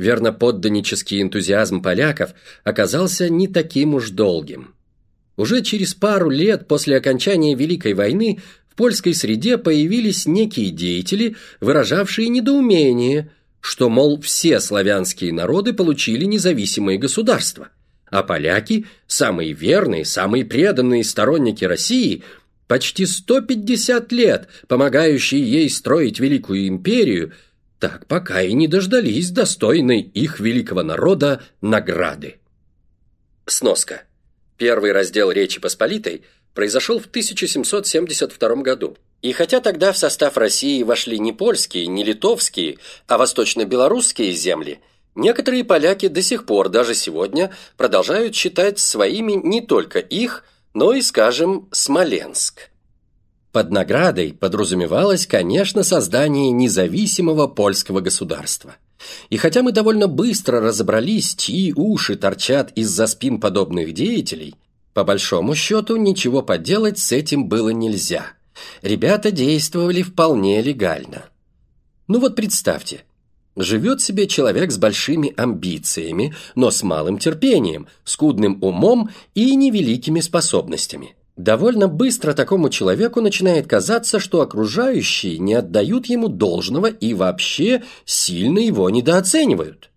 верноподданнический энтузиазм поляков оказался не таким уж долгим. Уже через пару лет после окончания Великой войны в польской среде появились некие деятели, выражавшие недоумение, что, мол, все славянские народы получили независимые государства, а поляки, самые верные, самые преданные сторонники России, почти 150 лет помогающие ей строить Великую империю – так пока и не дождались достойной их великого народа награды. Сноска. Первый раздел Речи Посполитой произошел в 1772 году. И хотя тогда в состав России вошли не польские, не литовские, а восточно-белорусские земли, некоторые поляки до сих пор, даже сегодня, продолжают считать своими не только их, но и, скажем, Смоленск. Под наградой подразумевалось, конечно, создание независимого польского государства. И хотя мы довольно быстро разобрались, чьи уши торчат из-за спин подобных деятелей, по большому счету ничего поделать с этим было нельзя. Ребята действовали вполне легально. Ну вот представьте, живет себе человек с большими амбициями, но с малым терпением, скудным умом и невеликими способностями – Довольно быстро такому человеку начинает казаться, что окружающие не отдают ему должного и вообще сильно его недооценивают.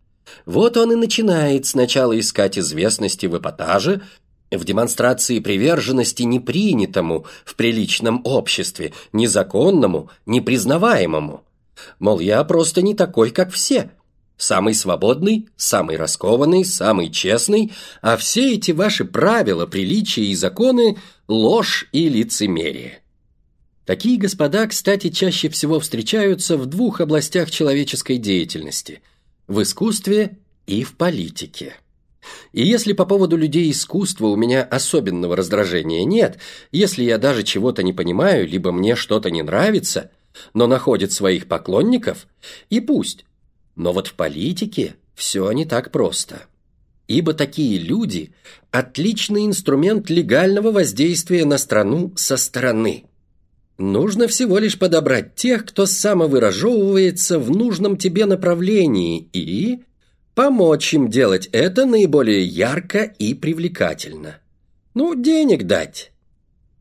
Вот он и начинает сначала искать известности в эпатаже, в демонстрации приверженности непринятому в приличном обществе, незаконному, непризнаваемому. Мол, я просто не такой, как все – Самый свободный, самый раскованный, самый честный, а все эти ваши правила, приличия и законы – ложь и лицемерие. Такие господа, кстати, чаще всего встречаются в двух областях человеческой деятельности – в искусстве и в политике. И если по поводу людей искусства у меня особенного раздражения нет, если я даже чего-то не понимаю, либо мне что-то не нравится, но находит своих поклонников, и пусть, но вот в политике все не так просто. Ибо такие люди – отличный инструмент легального воздействия на страну со стороны. Нужно всего лишь подобрать тех, кто самовыражевывается в нужном тебе направлении и помочь им делать это наиболее ярко и привлекательно. Ну, денег дать.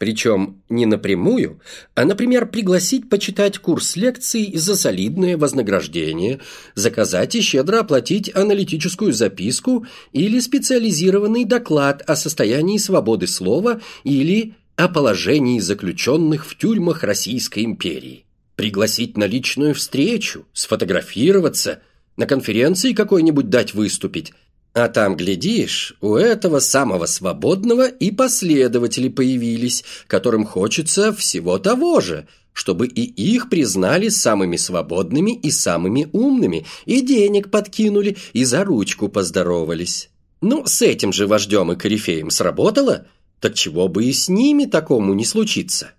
Причем не напрямую, а, например, пригласить почитать курс лекций за солидное вознаграждение, заказать и щедро оплатить аналитическую записку или специализированный доклад о состоянии свободы слова или о положении заключенных в тюрьмах Российской империи. Пригласить на личную встречу, сфотографироваться, на конференции какой-нибудь дать выступить, а там, глядишь, у этого самого свободного и последователи появились, которым хочется всего того же, чтобы и их признали самыми свободными и самыми умными, и денег подкинули, и за ручку поздоровались. Ну, с этим же вождем и корифеем сработало, так чего бы и с ними такому не случиться?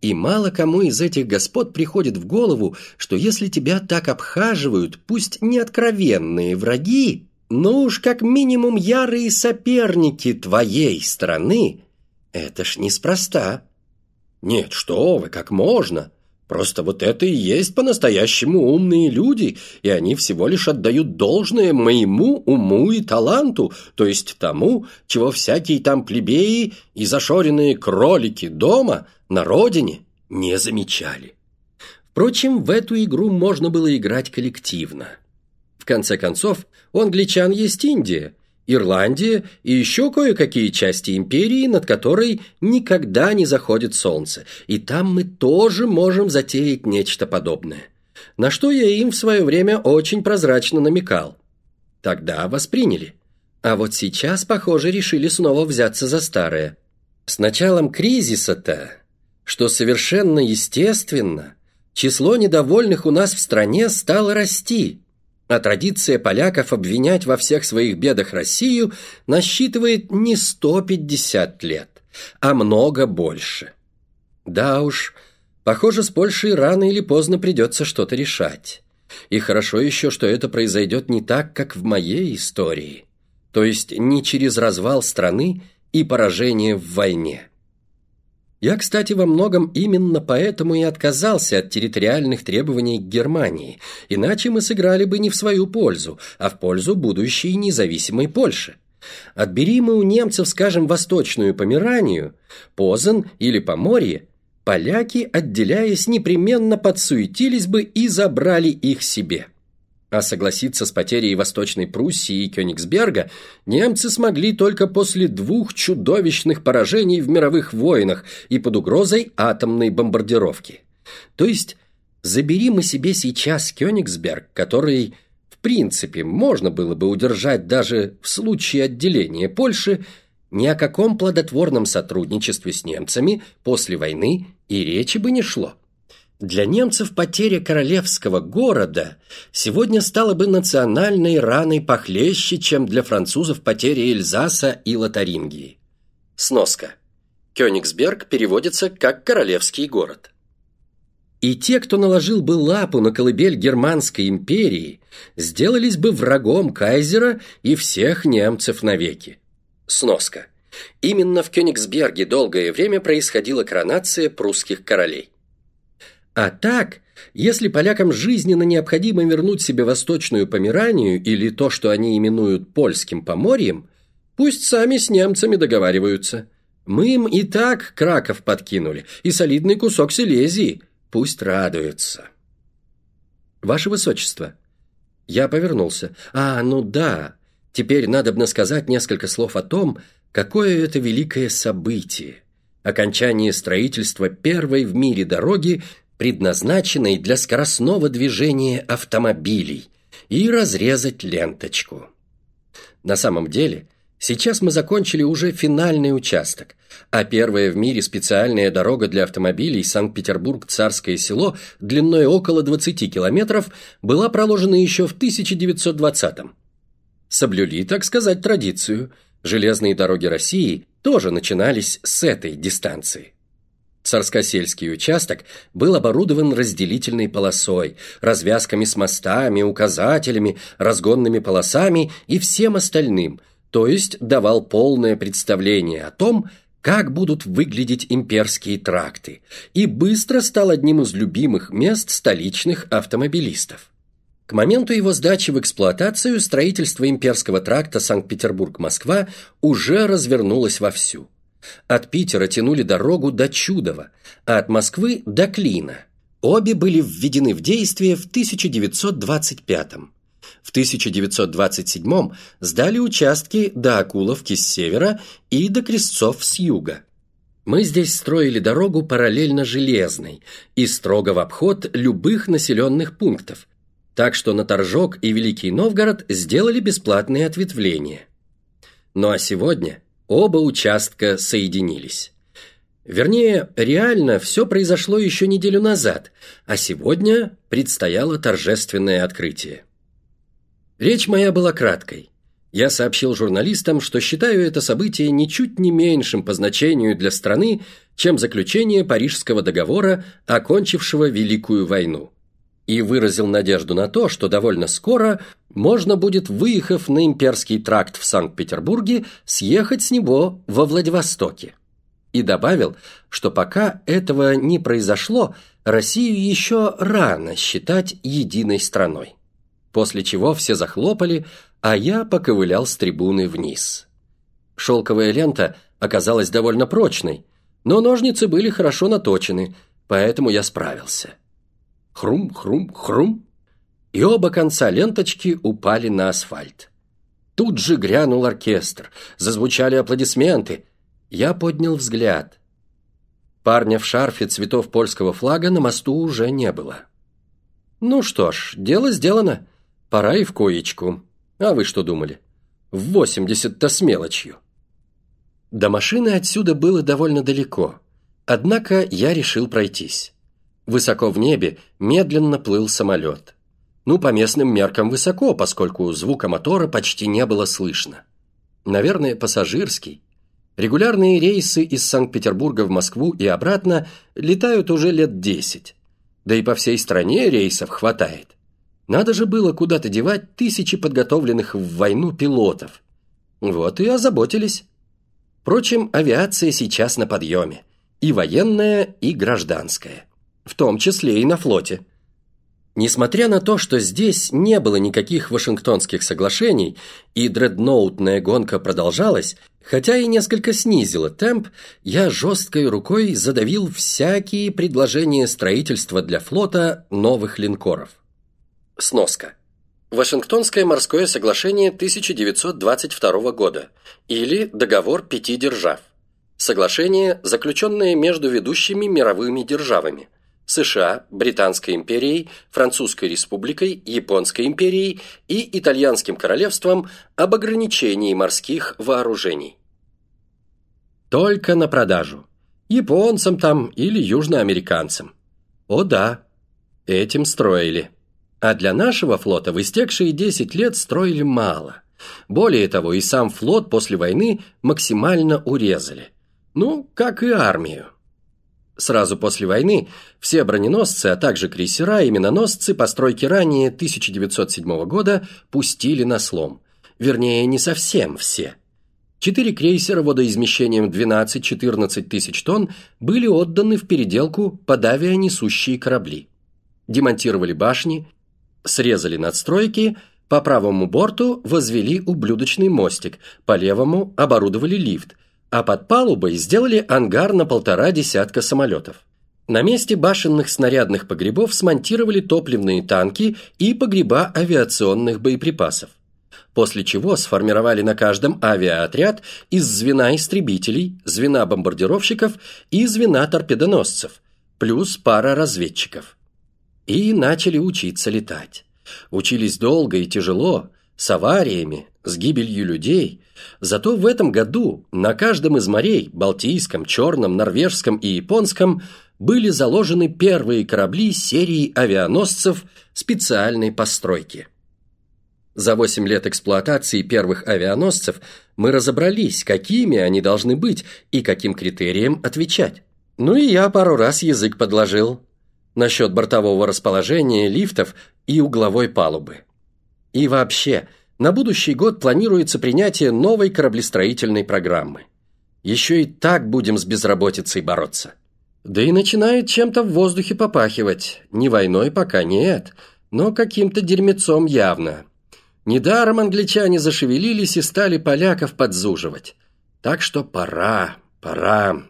И мало кому из этих господ приходит в голову, что если тебя так обхаживают, пусть не откровенные враги, ну уж как минимум ярые соперники твоей страны, это ж неспроста. Нет, что вы, как можно? Просто вот это и есть по-настоящему умные люди, и они всего лишь отдают должное моему уму и таланту, то есть тому, чего всякие там плебеи и зашоренные кролики дома на родине не замечали. Впрочем, в эту игру можно было играть коллективно – в конце концов, у англичан есть Индия, Ирландия и еще кое-какие части империи, над которой никогда не заходит солнце, и там мы тоже можем затеять нечто подобное. На что я им в свое время очень прозрачно намекал. Тогда восприняли. А вот сейчас, похоже, решили снова взяться за старое. С началом кризиса-то, что совершенно естественно, число недовольных у нас в стране стало расти – а традиция поляков обвинять во всех своих бедах Россию насчитывает не 150 лет, а много больше. Да уж, похоже, с Польшей рано или поздно придется что-то решать. И хорошо еще, что это произойдет не так, как в моей истории. То есть не через развал страны и поражение в войне. Я, кстати, во многом именно поэтому и отказался от территориальных требований к Германии, иначе мы сыграли бы не в свою пользу, а в пользу будущей независимой Польши. Отбери мы у немцев, скажем, Восточную Померанию, Позан или Поморье, поляки, отделяясь, непременно подсуетились бы и забрали их себе. А согласиться с потерей Восточной Пруссии и Кёнигсберга немцы смогли только после двух чудовищных поражений в мировых войнах и под угрозой атомной бомбардировки. То есть, забери мы себе сейчас Кёнигсберг, который, в принципе, можно было бы удержать даже в случае отделения Польши, ни о каком плодотворном сотрудничестве с немцами после войны и речи бы не шло. Для немцев потеря королевского города сегодня стала бы национальной раной похлеще, чем для французов потеря Эльзаса и Лотарингии. Сноска. Кёнигсберг переводится как «королевский город». И те, кто наложил бы лапу на колыбель Германской империи, сделались бы врагом кайзера и всех немцев навеки. Сноска. Именно в Кёнигсберге долгое время происходила коронация прусских королей. А так, если полякам жизненно необходимо вернуть себе Восточную Померанию или то, что они именуют Польским Поморьем, пусть сами с немцами договариваются. Мы им и так Краков подкинули, и солидный кусок Силезии. Пусть радуются. Ваше Высочество. Я повернулся. А, ну да. Теперь надо бы сказать несколько слов о том, какое это великое событие. Окончание строительства первой в мире дороги предназначенной для скоростного движения автомобилей, и разрезать ленточку. На самом деле, сейчас мы закончили уже финальный участок, а первая в мире специальная дорога для автомобилей Санкт-Петербург-Царское село длиной около 20 километров была проложена еще в 1920-м. Соблюли, так сказать, традицию. Железные дороги России тоже начинались с этой дистанции. Царскосельский участок был оборудован разделительной полосой, развязками с мостами, указателями, разгонными полосами и всем остальным, то есть давал полное представление о том, как будут выглядеть имперские тракты, и быстро стал одним из любимых мест столичных автомобилистов. К моменту его сдачи в эксплуатацию строительство имперского тракта Санкт-Петербург-Москва уже развернулось вовсю. От Питера тянули дорогу до Чудова, а от Москвы до Клина. Обе были введены в действие в 1925 -м. В 1927 сдали участки до Акуловки с севера и до Крестцов с юга. Мы здесь строили дорогу параллельно железной и строго в обход любых населенных пунктов, так что на Торжок и Великий Новгород сделали бесплатные ответвления. Ну а сегодня Оба участка соединились. Вернее, реально все произошло еще неделю назад, а сегодня предстояло торжественное открытие. Речь моя была краткой. Я сообщил журналистам, что считаю это событие ничуть не меньшим по значению для страны, чем заключение Парижского договора, окончившего Великую войну и выразил надежду на то, что довольно скоро можно будет, выехав на имперский тракт в Санкт-Петербурге, съехать с него во Владивостоке. И добавил, что пока этого не произошло, Россию еще рано считать единой страной. После чего все захлопали, а я поковылял с трибуны вниз. Шелковая лента оказалась довольно прочной, но ножницы были хорошо наточены, поэтому я справился. Хрум-хрум-хрум. И оба конца ленточки упали на асфальт. Тут же грянул оркестр, зазвучали аплодисменты. Я поднял взгляд. Парня в шарфе цветов польского флага на мосту уже не было. Ну что ж, дело сделано. Пора и в коечку. А вы что думали? В восемьдесят-то с мелочью. До машины отсюда было довольно далеко. Однако я решил пройтись. Высоко в небе медленно плыл самолет. Ну, по местным меркам высоко, поскольку звука мотора почти не было слышно. Наверное, пассажирский. Регулярные рейсы из Санкт-Петербурга в Москву и обратно летают уже лет десять. Да и по всей стране рейсов хватает. Надо же было куда-то девать тысячи подготовленных в войну пилотов. Вот и озаботились. Впрочем, авиация сейчас на подъеме и военное, и гражданское. В том числе и на флоте. Несмотря на то, что здесь не было никаких Вашингтонских соглашений, и дредноутная гонка продолжалась, хотя и несколько снизила темп, я жесткой рукой задавил всякие предложения строительства для флота новых линкоров. Сноска. Вашингтонское морское соглашение 1922 года или Договор пяти держав. Соглашение, заключенное между ведущими мировыми державами США, Британской империей, Французской республикой, Японской империей и Итальянским королевством об ограничении морских вооружений. Только на продажу. Японцам там или южноамериканцам. О да, этим строили. А для нашего флота в истекшие 10 лет строили мало. Более того, и сам флот после войны максимально урезали. Ну, как и армию. Сразу после войны все броненосцы, а также крейсера и миноносцы постройки ранее 1907 года пустили на слом. Вернее, не совсем все. Четыре крейсера водоизмещением 12-14 тысяч тонн были отданы в переделку под авианесущие корабли. Демонтировали башни, срезали надстройки, по правому борту возвели ублюдочный мостик, по левому оборудовали лифт – а под палубой сделали ангар на полтора десятка самолетов. На месте башенных снарядных погребов смонтировали топливные танки и погреба авиационных боеприпасов. После чего сформировали на каждом авиаотряд из звена истребителей, звена бомбардировщиков и звена торпедоносцев, плюс пара разведчиков. И начали учиться летать. Учились долго и тяжело, с авариями, с гибелью людей. Зато в этом году на каждом из морей, Балтийском, Черном, Норвежском и Японском, были заложены первые корабли серии авианосцев специальной постройки. За 8 лет эксплуатации первых авианосцев мы разобрались, какими они должны быть и каким критериям отвечать. Ну и я пару раз язык подложил насчет бортового расположения лифтов и угловой палубы. И вообще, на будущий год планируется принятие новой кораблестроительной программы. Еще и так будем с безработицей бороться. Да и начинает чем-то в воздухе попахивать. Не войной пока нет, но каким-то дерьмецом явно. Недаром англичане зашевелились и стали поляков подзуживать. Так что пора, пора.